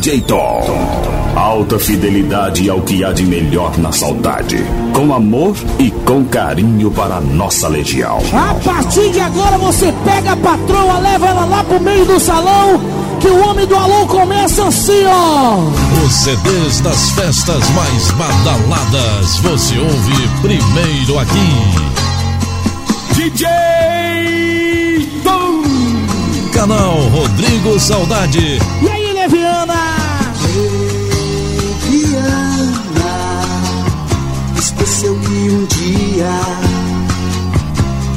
DJ Tom. Alta fidelidade ao que há de melhor na saudade. Com amor e com carinho para a nossa legião. A partir de agora você pega a patroa, leva ela lá pro meio do salão. Que o homem do alô começa assim, ó. Os CDs das festas mais badaladas. Você ouve primeiro aqui. DJ Tom. Canal Rodrigo Saudade. E aí, Leviana? Leviana, esqueceu que um dia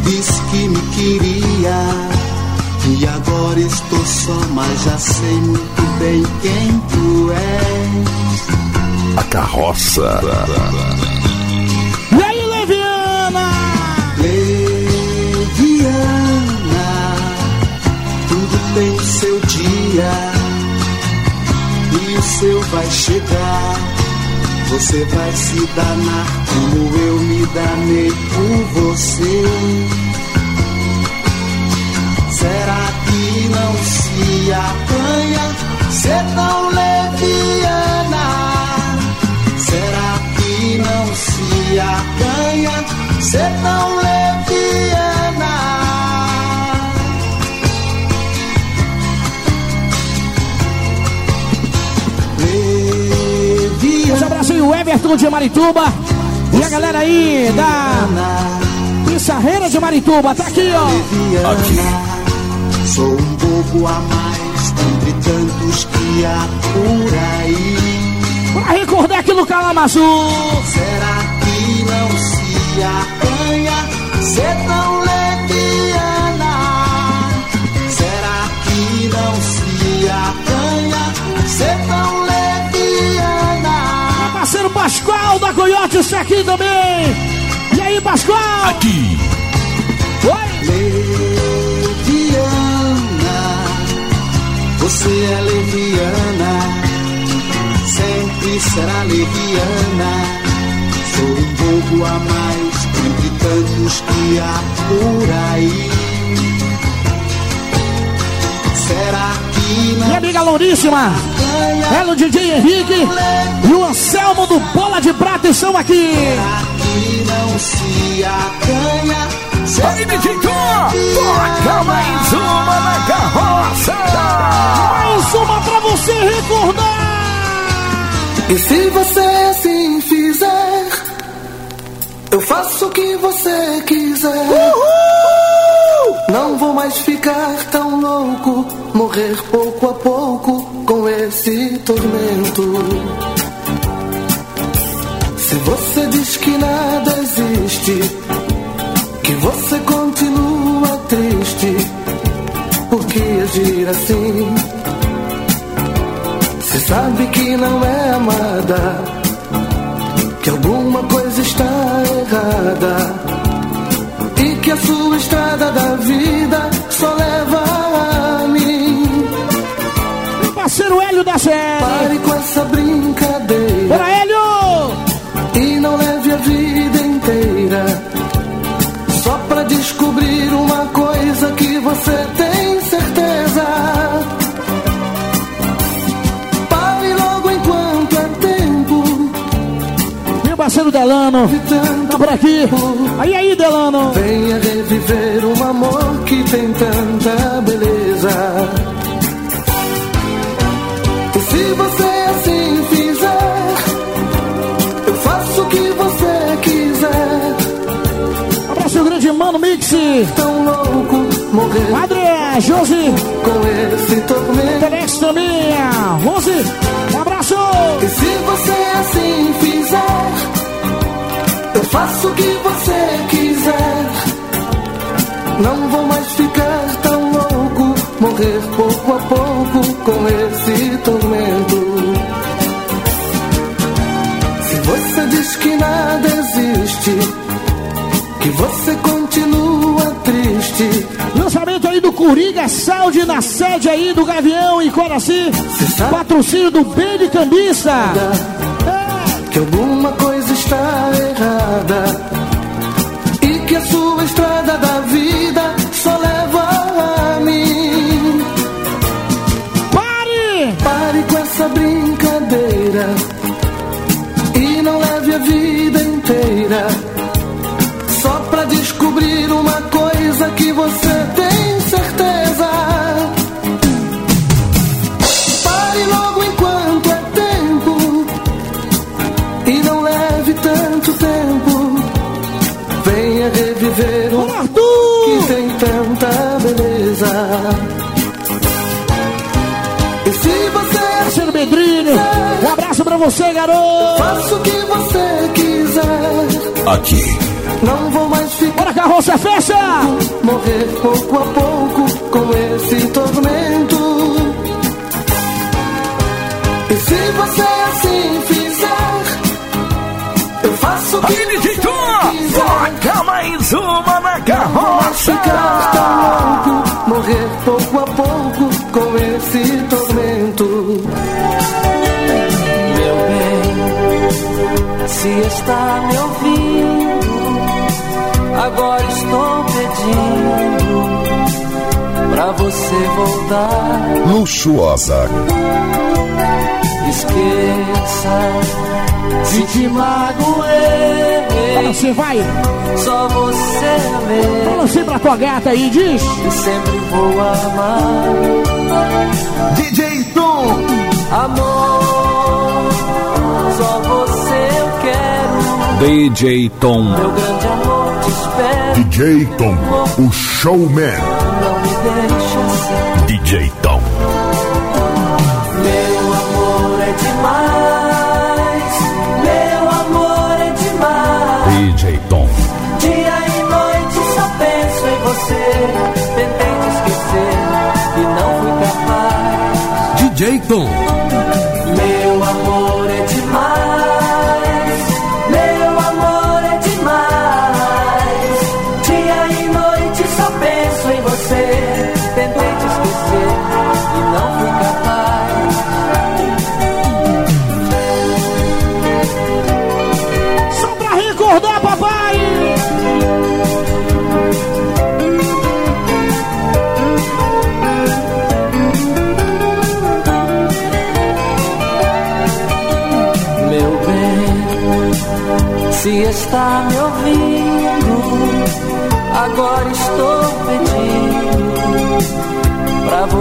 disse que me queria. E agora estou só, mas já sei muito bem quem tu és. A carroça. E aí, Leviana? Leviana, tudo tem o seu dia e o seu vai chegar. Você vai se danar como eu me danei por você. Será que não se apanha ser tão leviana? Será que não se acanha ser tão leviana? Abraço aí, o Everton de Marituba. E a galera aí da Pissarreira de Marituba. Tá aqui, ó. leviana. Sou um bobo a mais entre tantos que há por aí. Pra recordar aqui no Calamaçu. Será que não se apanha ser tão leviana? Será que não se apanha ser tão Pascoal da Coyote, isso aqui também. E aí, Pascoal? Aqui. Oi. Leviana, você é leviana, sempre será leviana. Sou um bobo a mais entre tantos que há por aí. Será Minha amiga Louríssima. Ela, o DJ Henrique e o Anselmo do Bola de Prata estão aqui. Que não se acanha? DJ Tom. Toca mais uma na carroça. Mais uma pra você recordar. E se você assim fizer, eu faço o que você quiser. Não vou mais ficar tão louco, morrer pouco a pouco com esse tormento. Se você diz que nada existe, que você continua triste, por que agir assim? Se sabe que não é amada, que alguma coisa está errada a sua estrada da vida só leva a mim. Parceiro Hélio da série. Pare com essa brincadeira Bora, Hélio! e não leve a vida inteira só pra descobrir uma coisa que você tem Delano. Tá por aqui. Aí, aí, Delano. Venha reviver um amor que tem tanta beleza. E se você assim fizer, eu faço o que você quiser. Abraço o grande mano Mix. Tão louco morrer Padre Josi. com esse tormento. Telex também. Rose. Um abraço. E se você assim fizer, eu faço o que você quiser. Não vou mais ficar tão louco, morrer pouco a pouco com esse tormento. Se você diz que nada existe, que você continua triste, Lançamento aí do Coringa Saúde na sede aí do Gavião em Coraci. Patrocínio do B de Cambiça. É. que alguma coisa está errada e que a sua estrada da vida só leva a mim. Pare! Pare com essa brincadeira e não leve a vida inteira só pra descobrir uma coisa que você garoto. Faço o que você quiser. Aqui. Não vou mais ficar. Bora, carroça, fecha! Morrer pouco a pouco com esse tormento. Está me ouvindo, agora estou pedindo pra você voltar. Luxuosa. Esqueça se te magoei. Você vai, Só você amei fala assim pra tua gata aí, diz. e sempre vou amar. DJ Tom. Amor, só você. DJ Tom. Meu grande amor te espero. DJ Tom. O showman. Não me deixe assim. DJ Tom. Meu amor é demais. Meu amor é demais. DJ Tom. Dia e noite só penso em você. Tentei te esquecer e não fui capaz. DJ Tom.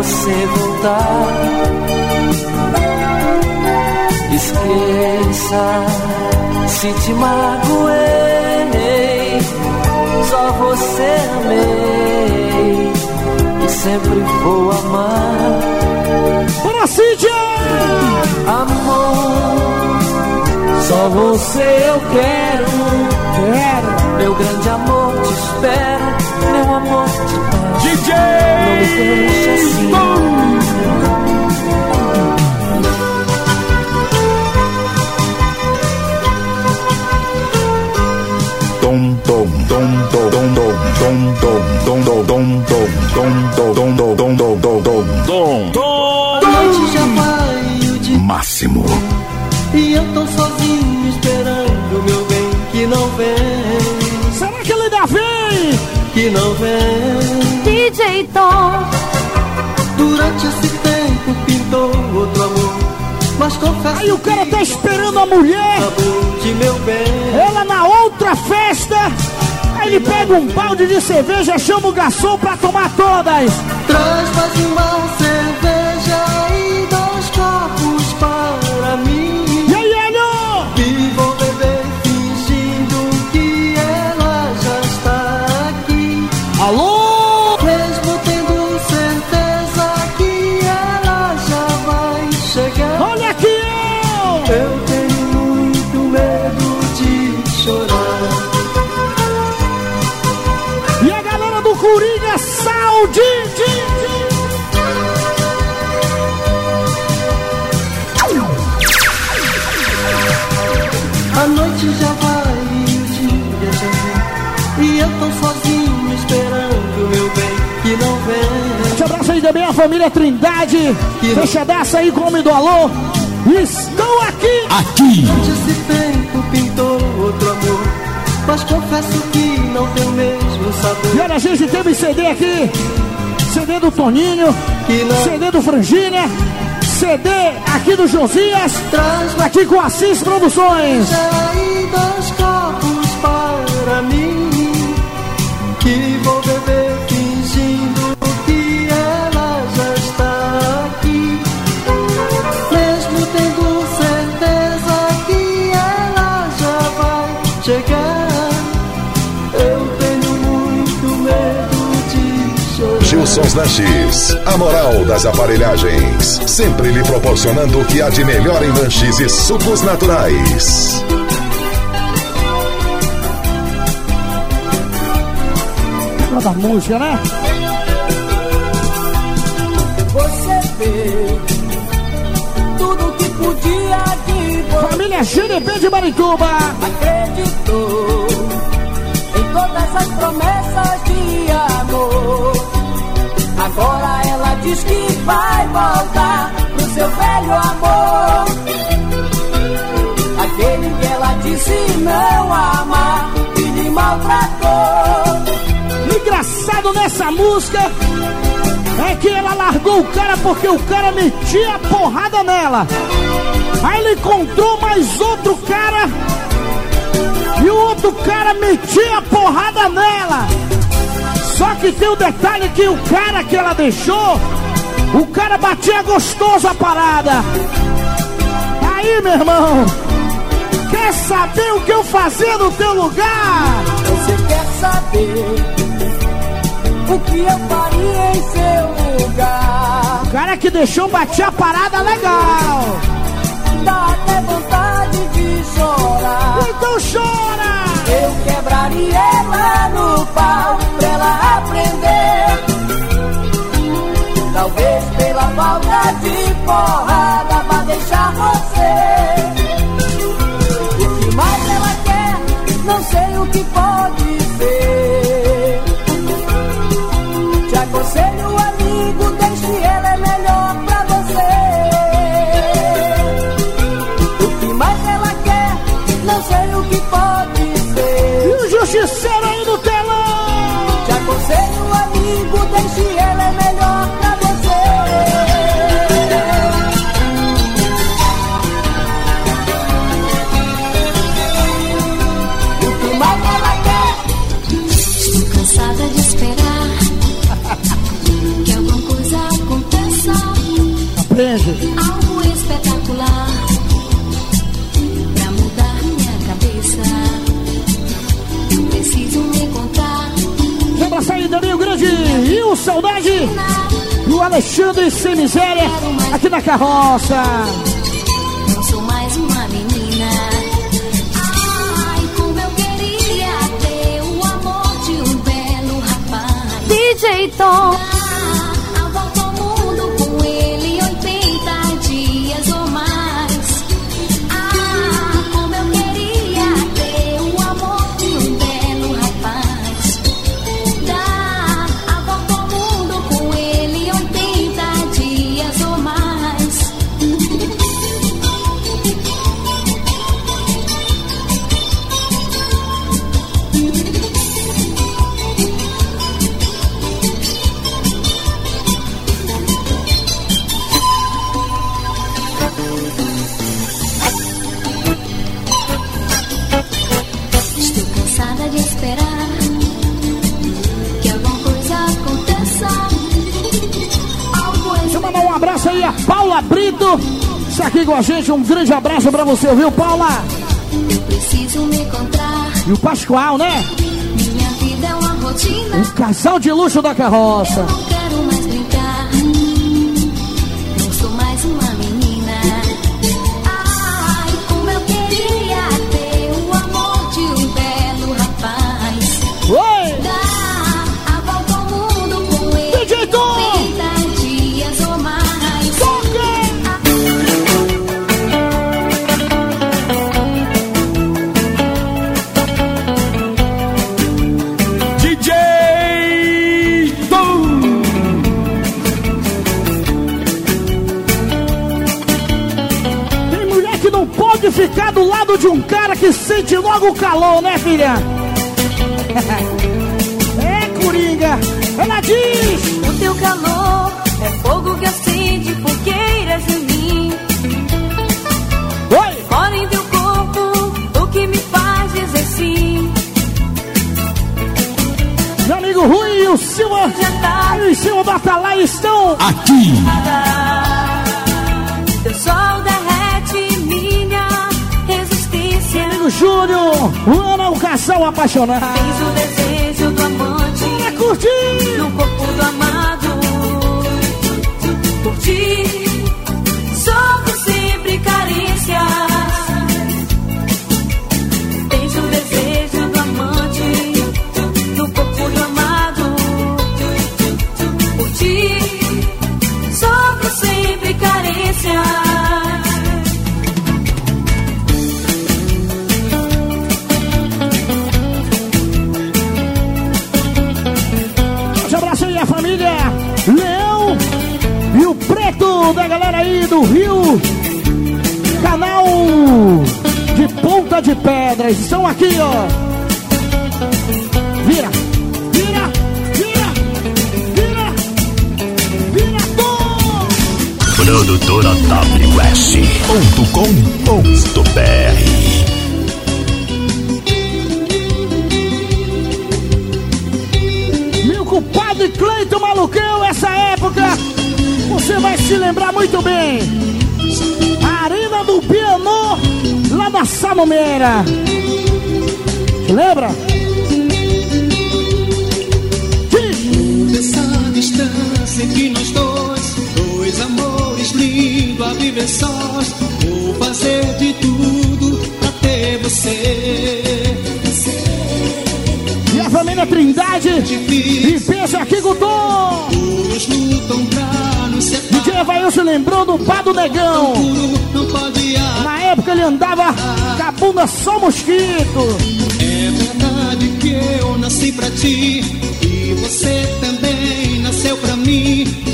Você voltar. Esqueça se te magoei, só você amei e sempre vou amar. Bora, Cíntia! Amor, só você eu quero. Quero. Meu grande amor te espero. Meu amor te peço. Não me deixe assim. Tom tom tom tom tom tom tom tom tom tom tom tom tom tom tom tom tom tom tom A noite já vai o dia máximo. e eu tô sozinho esperando meu bem que não vem, Será que ele ainda vem? que não vem. DJ Tom, Durante esse tempo pintou outro amor, mas confesso Aí o cara tá esperando a mulher, de meu bem. ela na outra festa. Aí ele pega um balde de cerveja, chama o garçom pra tomar todas. Traz mais uma noite já vai e o dia já vem. E eu tô sozinho esperando meu bem que não vem. Te abraço aí também a família Trindade. Fechadaça aí com o homem do alô. Estão aqui! Aqui. Esse tempo pintou outro amor. Mas confesso que não tem o mesmo sabor. E olha, a gente teve CD aqui. CD do Toninho, Que não CD do Frangília, CD aqui do Josias, aqui com Assis Produções. dois copos para mim. Que vou beber fingindo chorar. Wilsons Lanches, a moral das aparelhagens, sempre lhe proporcionando o que há de melhor em lanches e sucos naturais. da música, né? Você fez tudo que podia de você. Família GDB de Marituba. Acreditou em todas as promessas de amor. Agora ela diz que vai voltar pro seu velho amor. Aquele que ela disse não amar e lhe maltratou engraçado nessa música é que ela largou o cara porque o cara metia porrada nela. Aí ele encontrou mais outro cara e o outro cara metia porrada nela. Só que tem o um detalhe que o cara que ela deixou, o cara batia gostoso a parada. Aí, meu irmão, quer saber o que eu fazia no teu lugar? Você quer saber? o que eu faria em seu lugar. O cara que deixou bater a parada legal. Dá até vontade de chorar. Então chora! Eu quebraria ela no pau ela aprender. Talvez pela falta de porrada o Saudade. E o Alexandre Sem Miséria aqui na carroça. Não sou mais uma menina. Ai, como eu queria ter o amor de um belo rapaz. DJ Tom. Com a gente. Um grande abraço para você, viu, Paula? Eu preciso me encontrar. E o Pascoal, né? Minha vida é uma rotina. Um casal de luxo da carroça. Sente logo o calor, né, filha? é, Coringa. Ela diz: O teu calor é fogo que acende fogueiras em mim. Oi! Fora em teu corpo, o que me faz dizer sim. Meu amigo Rui e o Silva. Tá e o Silva Atalaia estão aqui. Thiago Júnior, o Ana, o casal apaixonado. Fez o desejo do amante. Pra curtir. No corpo do amado. Curtir, ti, sempre carícia. da galera aí do Rio, canal de Ponta de Pedras, estão aqui, ó. Vira, vira, vira, vira, vira todo. Produtora WS.com.br Meu compadre Cleiton Maluqueu, essa época você vai se lembrar muito bem. Arena do Piano, lá na Samomeira. Lembra? Essa distância entre nós dois, dois amores lindos a viver sós. Vou fazer de tudo pra ter você também na Trindade. E pensa aqui, Gutom. DJ Evailson lembrando o pá do negão. Na época ele andava com a bunda só mosquito. É verdade que eu nasci pra ti. E você também nasceu pra mim.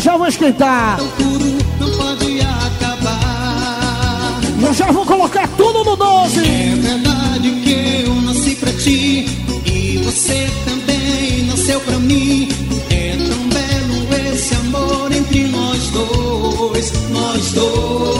já vou esquentar. Eu já vou colocar tudo no 12. É verdade que eu nasci pra ti. E você também nasceu pra mim. É tão belo esse amor entre nós dois. Nós dois.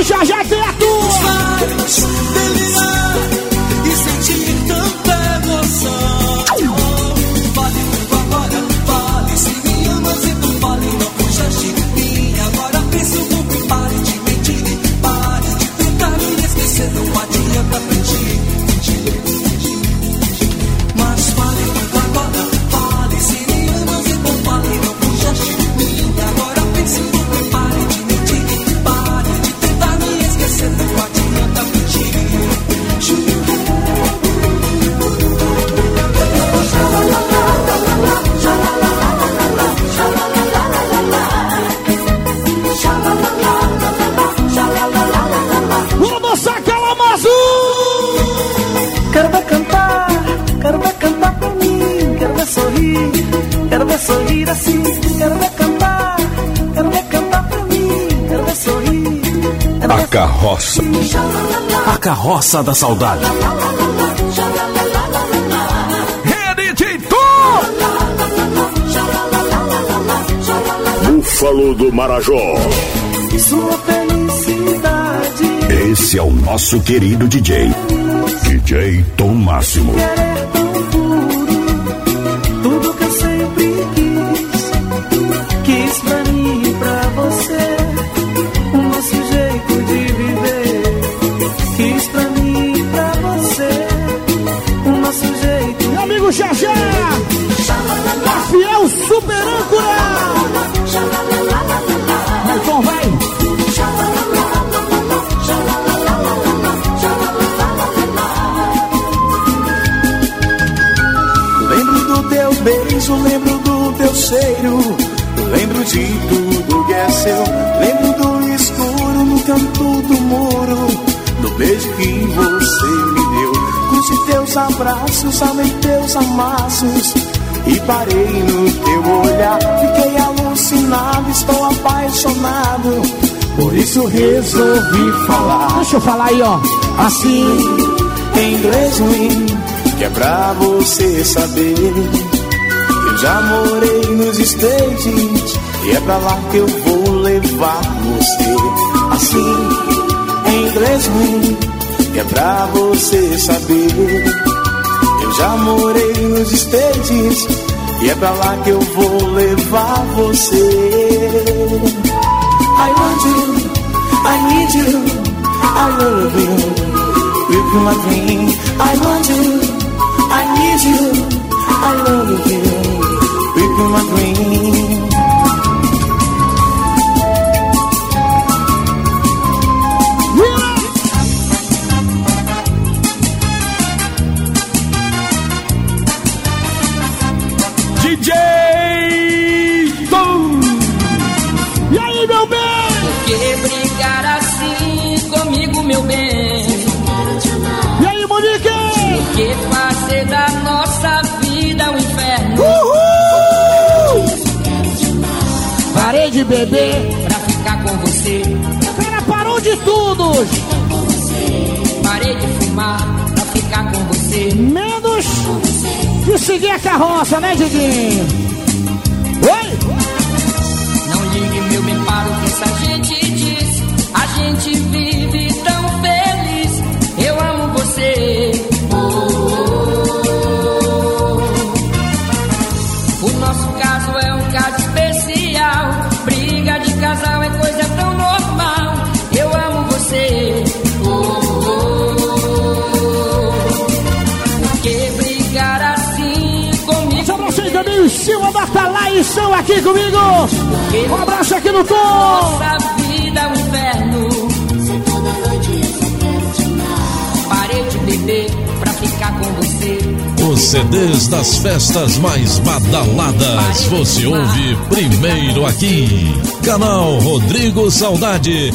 A tua. Carroça da saudade. Búfalo do Marajó. sua felicidade. Esse é o nosso querido DJ. DJ Tom Máximo. Amigo Jajá. A fiel super âncora. Vai, vai. Lembro do teu beijo, lembro do teu cheiro. Teus abraços, amei teus amassos. E parei no teu olhar. Fiquei alucinado, estou apaixonado. Por isso resolvi falar. Deixa eu falar aí, ó. Assim, em inglês ruim, que é pra você saber. Eu já morei nos States e é pra lá que eu vou levar você. Assim, em inglês ruim, que é pra você saber. Já morei nos States e é pra lá que eu vou levar você. I want you, I need you, I love you. With my dream, I want you, I need you, I love you. With my dream. Aqui comigo. Um abraço aqui no Tom. Nossa vida é um inferno. Parei de beber pra ficar com você. Os CDs das festas mais badaladas você ouve primeiro aqui. Canal Rodrigo Saudade